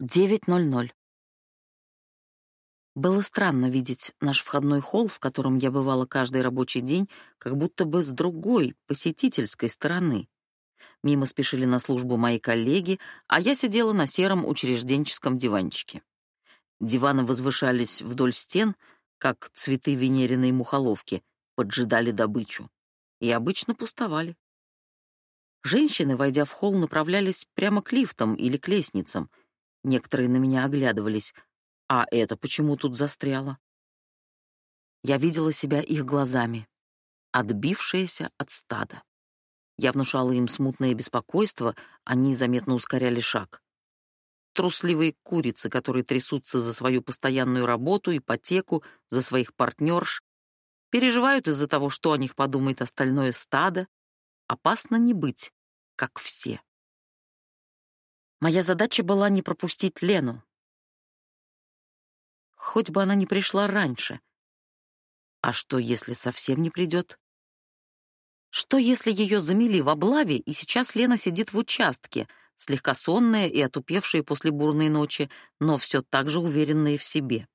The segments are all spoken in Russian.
9.00. Было странно видеть наш входной холл, в котором я бывала каждый рабочий день, как будто бы с другой, посетительской стороны. Мимо спешили на службу мои коллеги, а я сидела на сером учрежденческом диванчике. Диваны возвышались вдоль стен, как цветы венериной мухоловки, поджидали добычу. И обычно пустовали. Женщины, войдя в холл, направлялись прямо к лифтам или к лестницам — Некоторые на меня оглядывались. А это почему тут застряло? Я видела себя их глазами, отбившиеся от стада. Я внушала им смутное беспокойство, они заметно ускоряли шаг. Трусливые курицы, которые трясутся за свою постоянную работу, ипотеку, за своих партнерш, переживают из-за того, что о них подумает остальное стадо. Опасно не быть, как все. Моя задача была не пропустить Лену. Хоть бы она не пришла раньше. А что, если совсем не придет? Что, если ее замели в облаве, и сейчас Лена сидит в участке, слегка сонная и отупевшая после бурной ночи, но все так же уверенная в себе?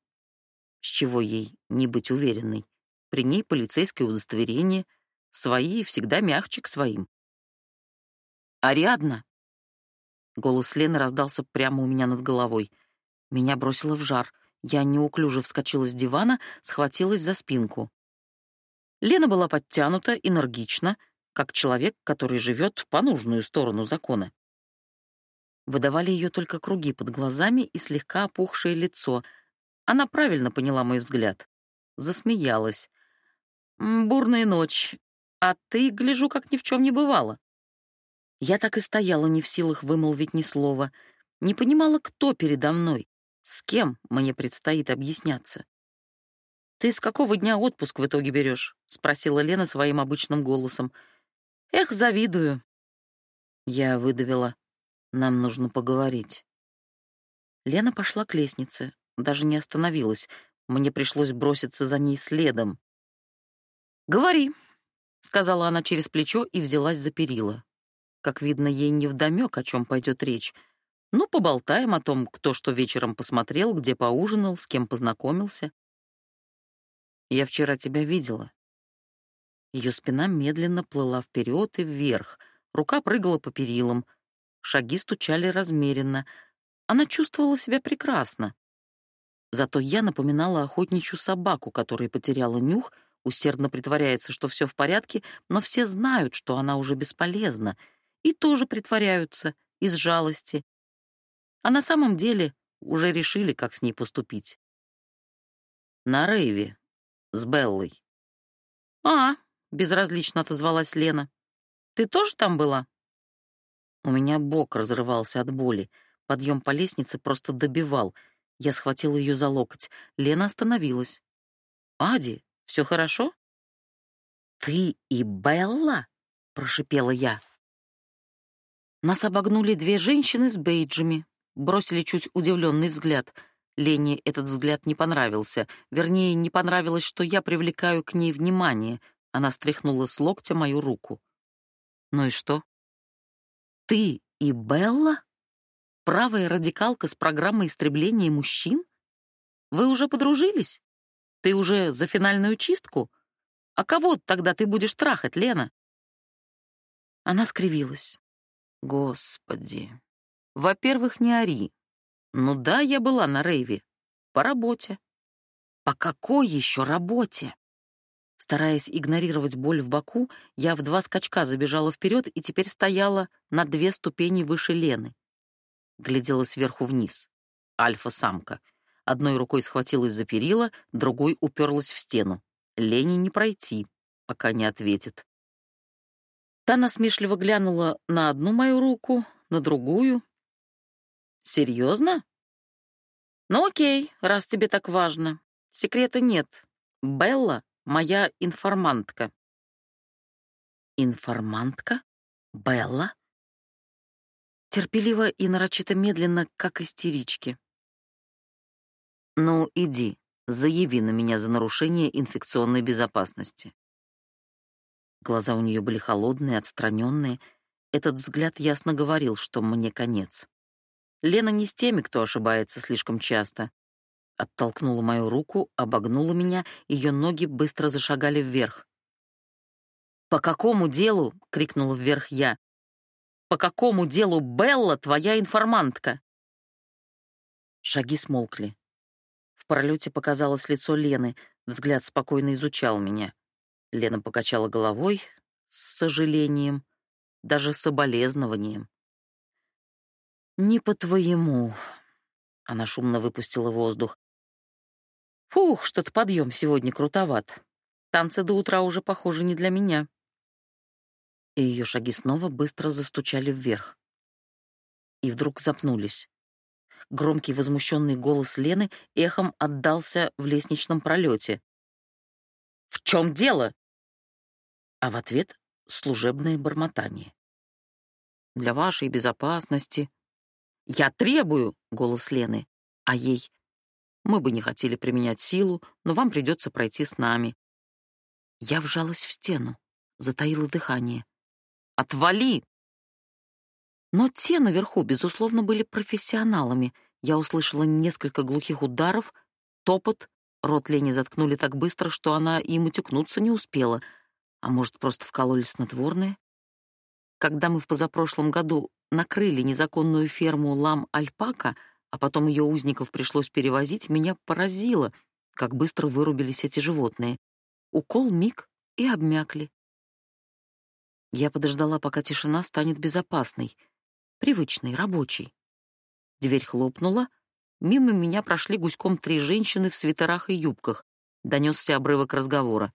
С чего ей не быть уверенной? При ней полицейское удостоверение, свои всегда мягче к своим. «Ариадна!» Голос Лены раздался прямо у меня над головой. Меня бросило в жар. Я неуклюже вскочила с дивана, схватилась за спинку. Лена была подтянута, энергична, как человек, который живет по нужную сторону закона. Выдавали ее только круги под глазами и слегка опухшее лицо. Она правильно поняла мой взгляд. Засмеялась. «Бурная ночь. А ты, гляжу, как ни в чем не бывало». Я так и стояла не в силах вымолвить ни слова, не понимала, кто передо мной, с кем мне предстоит объясняться. «Ты с какого дня отпуск в итоге берешь?» — спросила Лена своим обычным голосом. «Эх, завидую». Я выдавила. «Нам нужно поговорить». Лена пошла к лестнице, даже не остановилась. Мне пришлось броситься за ней следом. «Говори», — сказала она через плечо и взялась за перила. Как видно, ей не вдомек, о чем пойдет речь. Ну, поболтаем о том, кто что вечером посмотрел, где поужинал, с кем познакомился. Я вчера тебя видела. Ее спина медленно плыла вперед и вверх, рука прыгала по перилам, шаги стучали размеренно. Она чувствовала себя прекрасно. Зато я напоминала охотничью собаку, которая потеряла нюх, усердно притворяется, что все в порядке, но все знают, что она уже бесполезна — и тоже притворяются из жалости. А на самом деле уже решили, как с ней поступить. На рейве с Беллой. «А», — безразлично отозвалась Лена, — «ты тоже там была?» У меня бок разрывался от боли. Подъем по лестнице просто добивал. Я схватила ее за локоть. Лена остановилась. «Ади, все хорошо?» «Ты и Белла?» — прошипела я. Нас обогнули две женщины с бейджами, бросили чуть удивленный взгляд. Лене этот взгляд не понравился. Вернее, не понравилось, что я привлекаю к ней внимание. Она стряхнула с локтя мою руку. Ну и что? Ты и Белла? Правая радикалка с программой истребления мужчин? Вы уже подружились? Ты уже за финальную чистку? А кого тогда ты будешь трахать, Лена? Она скривилась. Господи. Во-первых, не ори. Ну да, я была на рейве. По работе. По какой еще работе? Стараясь игнорировать боль в боку, я в два скачка забежала вперед и теперь стояла на две ступени выше Лены. Глядела сверху вниз. Альфа-самка. Одной рукой схватилась за перила, другой уперлась в стену. Лене не пройти, пока не ответит. Та насмешливо глянула на одну мою руку, на другую. «Серьезно?» «Ну окей, раз тебе так важно. Секрета нет. Белла — моя информантка». «Информантка? Белла?» Терпеливо и нарочито медленно, как истерички. «Ну, иди, заяви на меня за нарушение инфекционной безопасности». Глаза у нее были холодные, отстраненные. Этот взгляд ясно говорил, что мне конец. Лена не с теми, кто ошибается слишком часто. Оттолкнула мою руку, обогнула меня, ее ноги быстро зашагали вверх. «По какому делу?» — крикнула вверх я. «По какому делу Белла твоя информантка?» Шаги смолкли. В пролете показалось лицо Лены, взгляд спокойно изучал меня. Лена покачала головой с сожалением, даже соболезнованием. «Не по-твоему», — она шумно выпустила воздух. «Фух, что-то подъем сегодня крутоват. Танцы до утра уже, похоже, не для меня». И ее шаги снова быстро застучали вверх. И вдруг запнулись. Громкий возмущенный голос Лены эхом отдался в лестничном пролете. «В чем дело?» А в ответ — служебное бормотание. «Для вашей безопасности». «Я требую!» — голос Лены. А ей мы бы не хотели применять силу, но вам придется пройти с нами». Я вжалась в стену, затаила дыхание. «Отвали!» Но те наверху, безусловно, были профессионалами. Я услышала несколько глухих ударов, топот, рот Лени заткнули так быстро, что она им утекнуться не успела. А может, просто вкололи снотворное? Когда мы в позапрошлом году накрыли незаконную ферму лам-альпака — а потом ее узников пришлось перевозить, меня поразило, как быстро вырубились эти животные. Укол миг и обмякли. Я подождала, пока тишина станет безопасной, привычной, рабочей. Дверь хлопнула, мимо меня прошли гуськом три женщины в свитерах и юбках. Донесся обрывок разговора.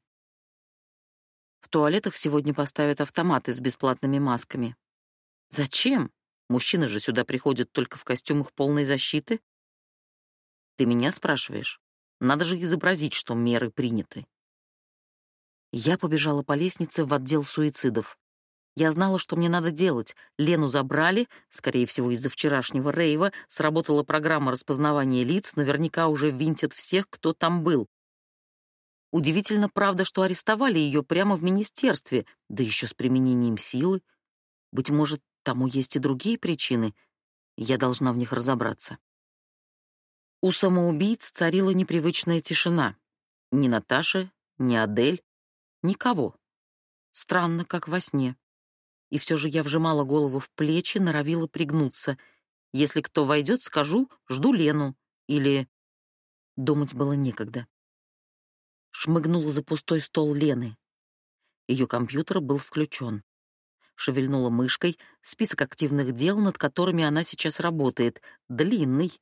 Туалетах сегодня поставят автоматы с бесплатными масками. Зачем? Мужчины же сюда приходят только в костюмах полной защиты. Ты меня спрашиваешь? Надо же изобразить, что меры приняты. Я побежала по лестнице в отдел суицидов. Я знала, что мне надо делать. Лену забрали, скорее всего, из-за вчерашнего рейва, сработала программа распознавания лиц, наверняка уже винтят всех, кто там был. Удивительно, правда, что арестовали ее прямо в министерстве, да еще с применением силы. Быть может, Тому есть и другие причины. Я должна в них разобраться. У самоубийц царила непривычная тишина. Ни Наташи, ни Адель, никого. Странно, как во сне. И все же я вжимала голову в плечи, норовила пригнуться. Если кто войдет, скажу «жду Лену» или... Думать было некогда. Шмыгнула за пустой стол Лены. Ее компьютер был включен шевельнула мышкой, список активных дел, над которыми она сейчас работает, длинный.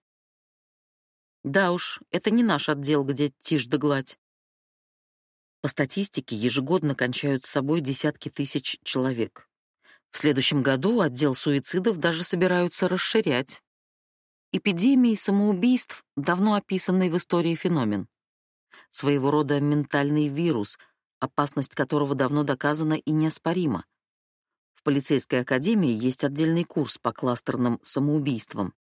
Да уж, это не наш отдел, где тишь да гладь. По статистике, ежегодно кончают с собой десятки тысяч человек. В следующем году отдел суицидов даже собираются расширять. Эпидемии самоубийств — давно описанный в истории феномен. Своего рода ментальный вирус, опасность которого давно доказана и неоспорима. В полицейской академии есть отдельный курс по кластерным самоубийствам.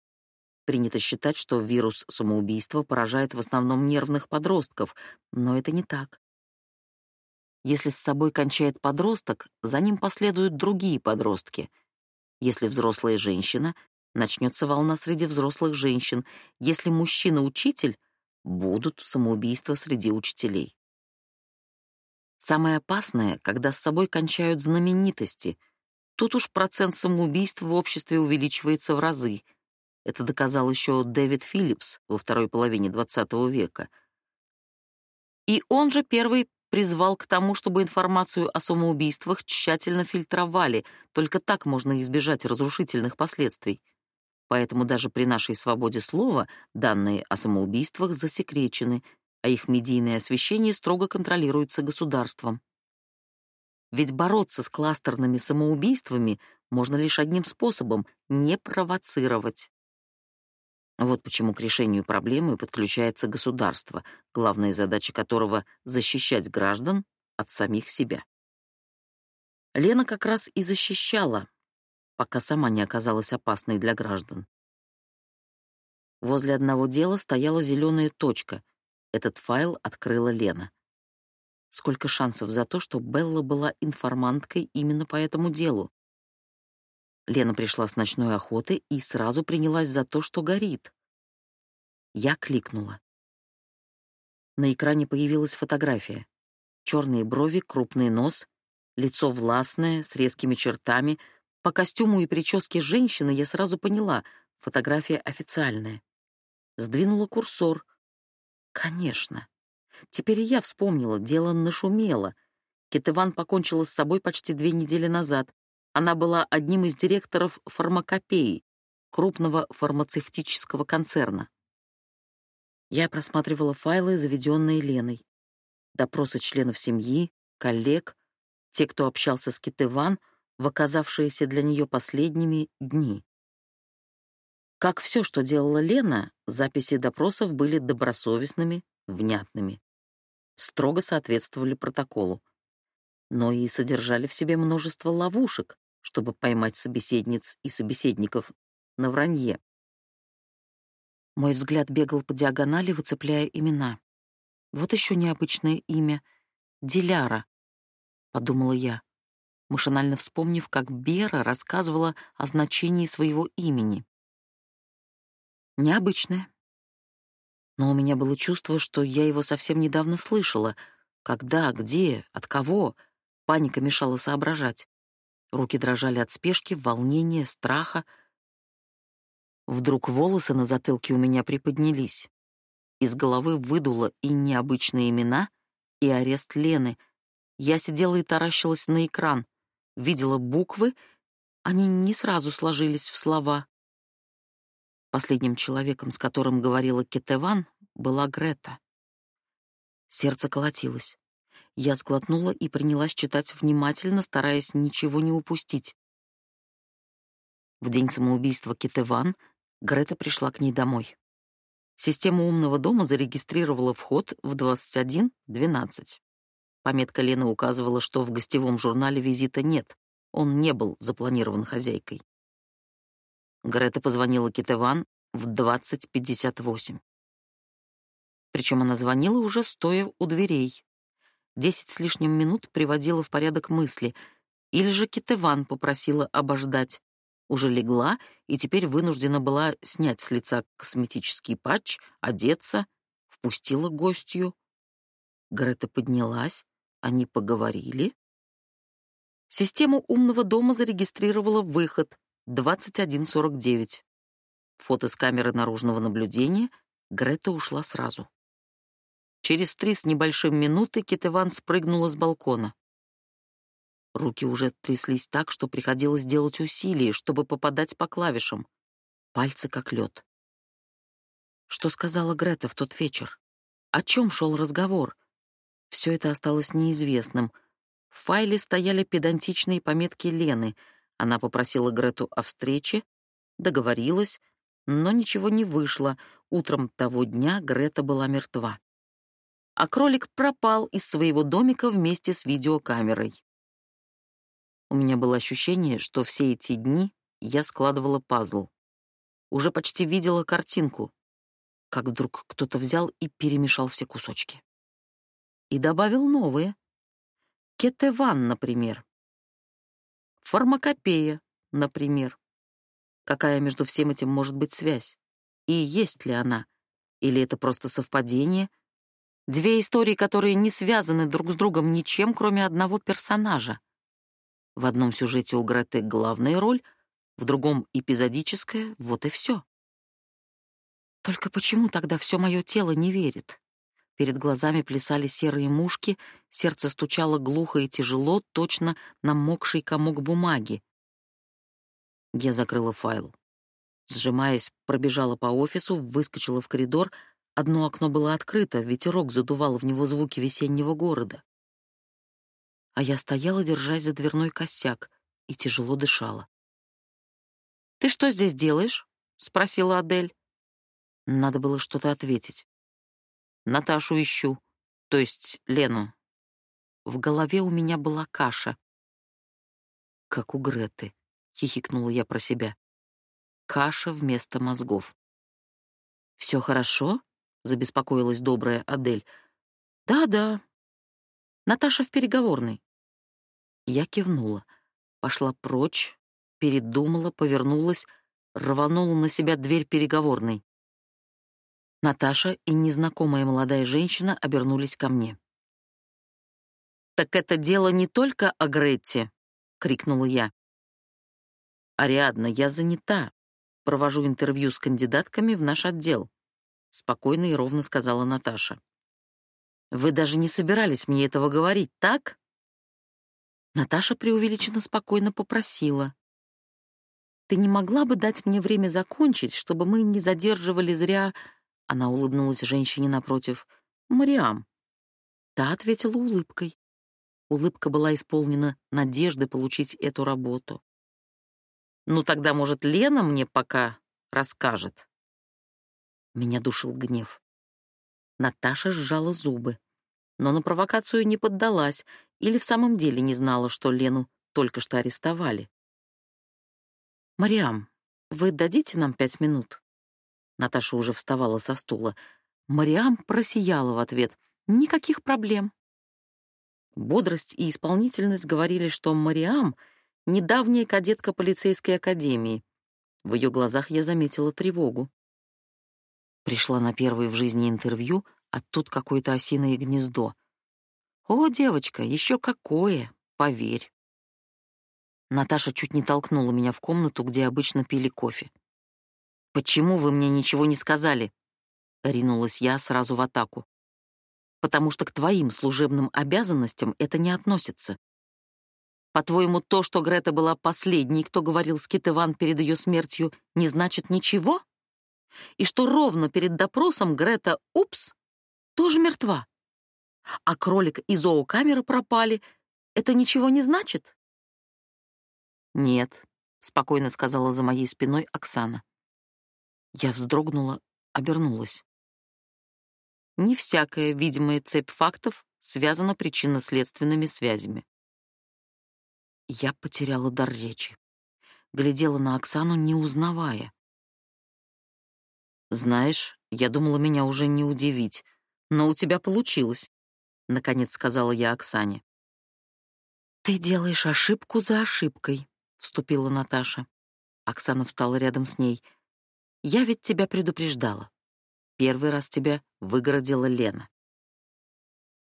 Принято считать, что вирус самоубийства поражает в основном нервных подростков, но это не так. Если с собой кончает подросток, за ним последуют другие подростки. Если взрослая женщина, начнется волна среди взрослых женщин. Если мужчина-учитель, будут самоубийства среди учителей. Самое опасное, когда с собой кончают знаменитости, Тут уж процент самоубийств в обществе увеличивается в разы. Это доказал еще Дэвид Филлипс во второй половине XX века. И он же первый призвал к тому, чтобы информацию о самоубийствах тщательно фильтровали, только так можно избежать разрушительных последствий. Поэтому даже при нашей свободе слова данные о самоубийствах засекречены, а их медийное освещение строго контролируется государством. Ведь бороться с кластерными самоубийствами можно лишь одним способом — не провоцировать. Вот почему к решению проблемы подключается государство, главная задача которого — защищать граждан от самих себя. Лена как раз и защищала, пока сама не оказалась опасной для граждан. Возле одного дела стояла зеленая точка. Этот файл открыла Лена. Сколько шансов за то, что Белла была информанткой именно по этому делу? Лена пришла с ночной охоты и сразу принялась за то, что горит. Я кликнула. На экране появилась фотография. Черные брови, крупный нос, лицо властное, с резкими чертами. По костюму и прическе женщины я сразу поняла — фотография официальная. Сдвинула курсор. Конечно. Теперь и я вспомнила, дело нашумело. Китыван покончила с собой почти две недели назад. Она была одним из директоров фармакопеи, крупного фармацевтического концерна. Я просматривала файлы, заведенные Леной. Допросы членов семьи, коллег, те, кто общался с Китыван, в оказавшиеся для нее последними дни. Как все, что делала Лена, записи допросов были добросовестными, внятными. Строго соответствовали протоколу. Но и содержали в себе множество ловушек, чтобы поймать собеседниц и собеседников на вранье. Мой взгляд бегал по диагонали, выцепляя имена. Вот еще необычное имя — Диляра, — подумала я, машинально вспомнив, как Бера рассказывала о значении своего имени. Необычное. Но у меня было чувство, что я его совсем недавно слышала. Когда, где, от кого? Паника мешала соображать. Руки дрожали от спешки, волнения, страха — Вдруг волосы на затылке у меня приподнялись. Из головы выдуло и необычные имена, и арест Лены. Я сидела и таращилась на экран, видела буквы, они не сразу сложились в слова. Последним человеком, с которым говорила Кетеван, была Грета. Сердце колотилось. Я сглотнула и принялась читать внимательно, стараясь ничего не упустить. В день самоубийства Кетеван Грета пришла к ней домой. Система умного дома зарегистрировала вход в 21.12. Пометка Лены указывала, что в гостевом журнале визита нет, он не был запланирован хозяйкой. Грета позвонила Китеван в 20.58. Причем она звонила уже стоя у дверей. Десять с лишним минут приводила в порядок мысли, или же Китеван попросила обождать, уже легла и теперь вынуждена была снять с лица косметический патч, одеться, впустила гостью. Грета поднялась, они поговорили. Система умного дома зарегистрировала выход 2149. Фото с камеры наружного наблюдения Грета ушла сразу. Через три с небольшим минуты Китеван спрыгнула с балкона. Руки уже тряслись так, что приходилось делать усилия, чтобы попадать по клавишам. Пальцы как лед. Что сказала Грета в тот вечер? О чем шел разговор? Все это осталось неизвестным. В файле стояли педантичные пометки Лены. Она попросила Грету о встрече, договорилась, но ничего не вышло. Утром того дня Грета была мертва. А кролик пропал из своего домика вместе с видеокамерой. У меня было ощущение, что все эти дни я складывала пазл. Уже почти видела картинку, как вдруг кто-то взял и перемешал все кусочки. И добавил новые. Кетеван, например. Фармакопея, например. Какая между всем этим может быть связь? И есть ли она? Или это просто совпадение? Две истории, которые не связаны друг с другом ничем, кроме одного персонажа. В одном сюжете у Греты главная роль, в другом — эпизодическая, вот и все. Только почему тогда все мое тело не верит? Перед глазами плясали серые мушки, сердце стучало глухо и тяжело, точно намокший комок бумаги. Я закрыла файл. Сжимаясь, пробежала по офису, выскочила в коридор. Одно окно было открыто, ветерок задувал в него звуки весеннего города а я стояла, держась за дверной косяк, и тяжело дышала. «Ты что здесь делаешь?» — спросила Адель. Надо было что-то ответить. «Наташу ищу, то есть Лену». В голове у меня была каша. «Как у Греты», — хихикнула я про себя. «Каша вместо мозгов». «Все хорошо?» — забеспокоилась добрая Адель. «Да-да. Наташа в переговорной. Я кивнула, пошла прочь, передумала, повернулась, рванула на себя дверь переговорной. Наташа и незнакомая молодая женщина обернулись ко мне. «Так это дело не только о Гретте!» — крикнула я. «Ариадна, я занята. Провожу интервью с кандидатками в наш отдел», — спокойно и ровно сказала Наташа. «Вы даже не собирались мне этого говорить, так?» Наташа преувеличенно спокойно попросила. «Ты не могла бы дать мне время закончить, чтобы мы не задерживали зря...» Она улыбнулась женщине напротив. «Мариам». Та ответила улыбкой. Улыбка была исполнена надежды получить эту работу. «Ну тогда, может, Лена мне пока расскажет?» Меня душил гнев. Наташа сжала зубы, но на провокацию не поддалась или в самом деле не знала, что Лену только что арестовали. «Мариам, вы дадите нам пять минут?» Наташа уже вставала со стула. Мариам просияла в ответ. «Никаких проблем». Бодрость и исполнительность говорили, что Мариам — недавняя кадетка полицейской академии. В ее глазах я заметила тревогу. Пришла на первое в жизни интервью, а тут какое-то осиное гнездо. «О, девочка, еще какое, поверь». Наташа чуть не толкнула меня в комнату, где обычно пили кофе. «Почему вы мне ничего не сказали?» — ринулась я сразу в атаку. «Потому что к твоим служебным обязанностям это не относится. По-твоему, то, что Грета была последней, кто говорил с Кит Иван перед ее смертью, не значит ничего? И что ровно перед допросом Грета, упс, тоже мертва? А кролик и зоокамера пропали, это ничего не значит?» «Нет», — спокойно сказала за моей спиной Оксана. Я вздрогнула, обернулась. Не всякая видимая цепь фактов связана причинно-следственными связями. Я потеряла дар речи. Глядела на Оксану, не узнавая. «Знаешь, я думала, меня уже не удивить, но у тебя получилось», — наконец сказала я Оксане. «Ты делаешь ошибку за ошибкой», — вступила Наташа. Оксана встала рядом с ней — я ведь тебя предупреждала. Первый раз тебя выгородила Лена.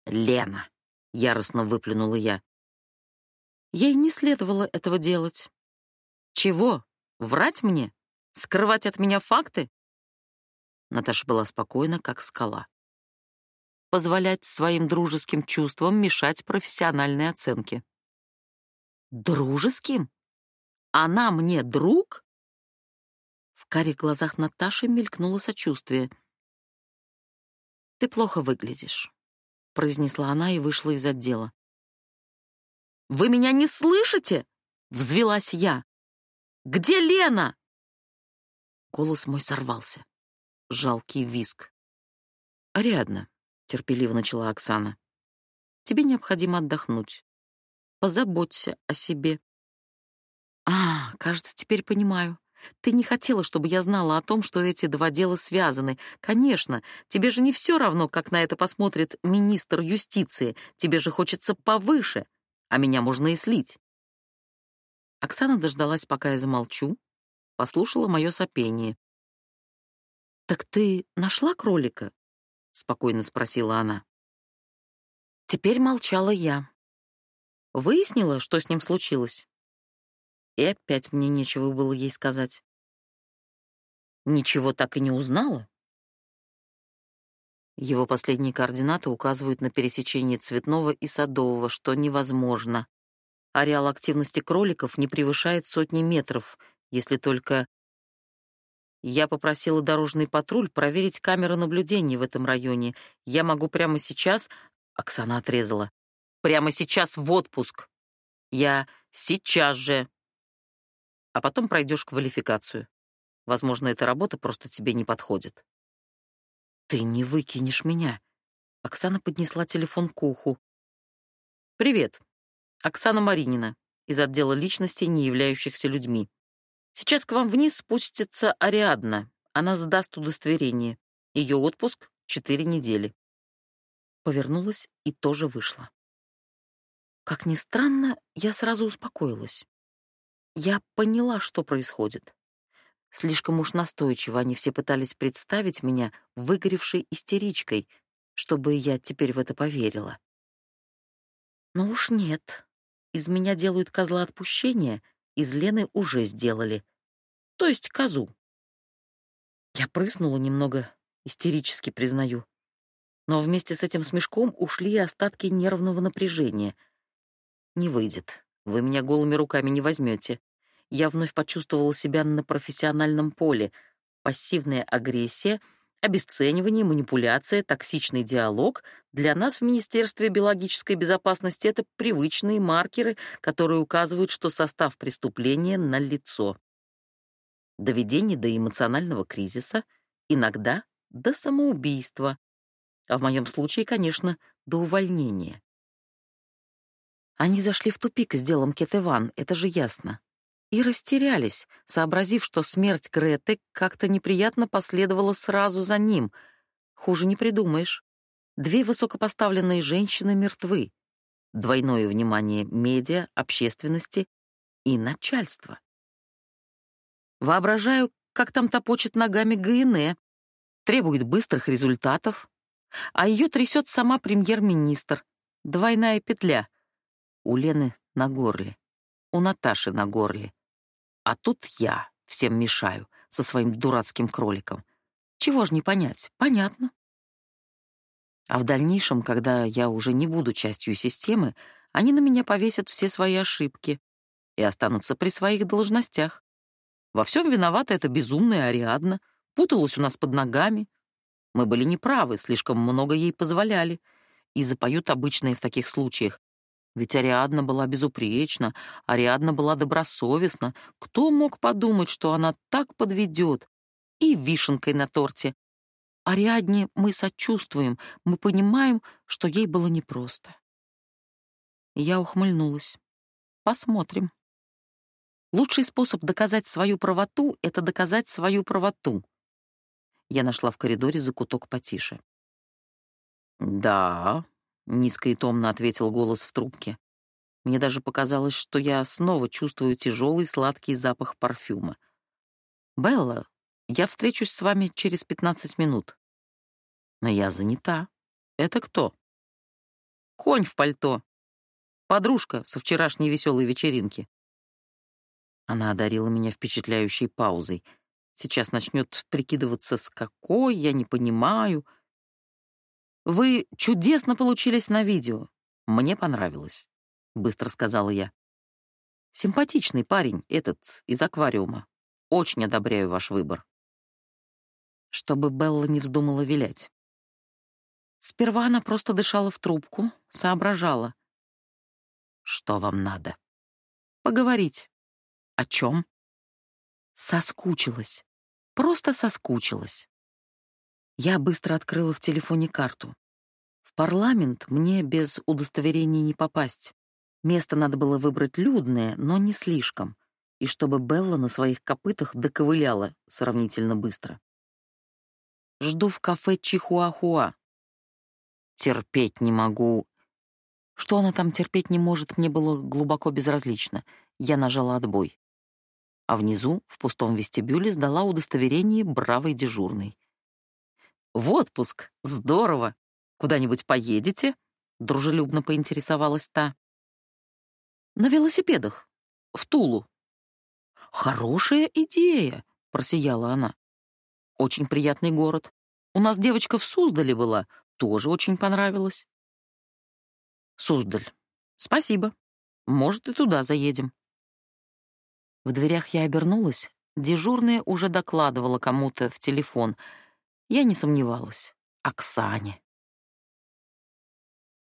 Лена, яростно выплюнула я. Ей не следовало этого делать. Чего? Врать мне? Скрывать от меня факты? Наташа была спокойна, как скала. Позволять своим дружеским чувствам мешать профессиональной оценке. Дружеским? Она мне друг? Карих глазах Наташи мелькнуло сочувствие. «Ты плохо выглядишь», — произнесла она и вышла из отдела. «Вы меня не слышите?» — взвелась я. «Где Лена?» Голос мой сорвался. Жалкий виск. «Ариадна», — терпеливо начала Оксана, — «тебе необходимо отдохнуть. Позаботься о себе». «А, кажется, теперь понимаю. Ты не хотела, чтобы я знала о том, что эти два дела связаны. Конечно, тебе же не все равно, как на это посмотрит министр юстиции. Тебе же хочется повыше, а меня можно и слить. Оксана дождалась, пока я замолчу, послушала мое сопение. «Так ты нашла кролика?» — спокойно спросила она. Теперь молчала я. Выяснила, что с ним случилось. И опять мне нечего было ей сказать. Ничего так и не узнала. Его последние координаты указывают на пересечение Цветного и Садового, что невозможно. Ареал активности кроликов не превышает сотни метров, если только... Я попросила дорожный патруль проверить камеры наблюдения в этом районе. Я могу прямо сейчас... Оксана отрезала. Прямо сейчас в отпуск. Я сейчас же а потом пройдешь квалификацию. Возможно, эта работа просто тебе не подходит. Ты не выкинешь меня. Оксана поднесла телефон к уху. Привет. Оксана Маринина из отдела личностей, не являющихся людьми. Сейчас к вам вниз спустится Ариадна. Она сдаст удостоверение. Ее отпуск — четыре недели. Повернулась и тоже вышла. Как ни странно, я сразу успокоилась. Я поняла, что происходит. Слишком уж настойчиво они все пытались представить меня выгоревшей истеричкой, чтобы я теперь в это поверила. Но уж нет. Из меня делают козла отпущения, из Лены уже сделали. То есть козу. Я прыснула немного, истерически признаю. Но вместе с этим смешком ушли остатки нервного напряжения. Не выйдет. Вы меня голыми руками не возьмете я вновь почувствовала себя на профессиональном поле. Пассивная агрессия, обесценивание, манипуляция, токсичный диалог — для нас в Министерстве биологической безопасности это привычные маркеры, которые указывают, что состав преступления налицо. Доведение до эмоционального кризиса, иногда до самоубийства, а в моем случае, конечно, до увольнения. Они зашли в тупик с делом Кетеван, это же ясно и растерялись, сообразив, что смерть Греты как-то неприятно последовала сразу за ним. Хуже не придумаешь. Две высокопоставленные женщины мертвы. Двойное внимание медиа, общественности и начальства. Воображаю, как там топочет ногами ГНЭ, требует быстрых результатов, а ее трясет сама премьер-министр. Двойная петля. У Лены на горле, у Наташи на горле. А тут я всем мешаю со своим дурацким кроликом. Чего ж не понять? Понятно. А в дальнейшем, когда я уже не буду частью системы, они на меня повесят все свои ошибки и останутся при своих должностях. Во всем виновата эта безумная Ариадна, путалась у нас под ногами. Мы были неправы, слишком много ей позволяли. И запоют обычные в таких случаях ведь Ариадна была безупречна, Ариадна была добросовестна. Кто мог подумать, что она так подведет? И вишенкой на торте. Ариадне мы сочувствуем, мы понимаем, что ей было непросто. Я ухмыльнулась. Посмотрим. Лучший способ доказать свою правоту — это доказать свою правоту. Я нашла в коридоре закуток потише. «Да», — низко и томно ответил голос в трубке. Мне даже показалось, что я снова чувствую тяжелый сладкий запах парфюма. «Белла, я встречусь с вами через пятнадцать минут». «Но я занята. Это кто?» «Конь в пальто. Подружка со вчерашней веселой вечеринки». Она одарила меня впечатляющей паузой. Сейчас начнет прикидываться, с какой, я не понимаю — вы чудесно получились на видео. Мне понравилось, быстро сказала я. Симпатичный парень этот из аквариума. Очень одобряю ваш выбор. Чтобы Белла не вздумала вилять. Сперва она просто дышала в трубку, соображала. Что вам надо? Поговорить. О чем? Соскучилась. Просто соскучилась. Я быстро открыла в телефоне карту. В парламент мне без удостоверения не попасть. Место надо было выбрать людное, но не слишком, и чтобы Белла на своих копытах доковыляла сравнительно быстро. Жду в кафе Чихуахуа. Терпеть не могу. Что она там терпеть не может, мне было глубоко безразлично. Я нажала отбой. А внизу, в пустом вестибюле, сдала удостоверение бравой дежурной. В отпуск. Здорово. Куда-нибудь поедете? Дружелюбно поинтересовалась та. На велосипедах. В Тулу. Хорошая идея, просияла она. Очень приятный город. У нас девочка в Суздале была, тоже очень понравилась. Суздаль. Спасибо. Может, и туда заедем. В дверях я обернулась. Дежурная уже докладывала кому-то в телефон — я не сомневалась. Оксане.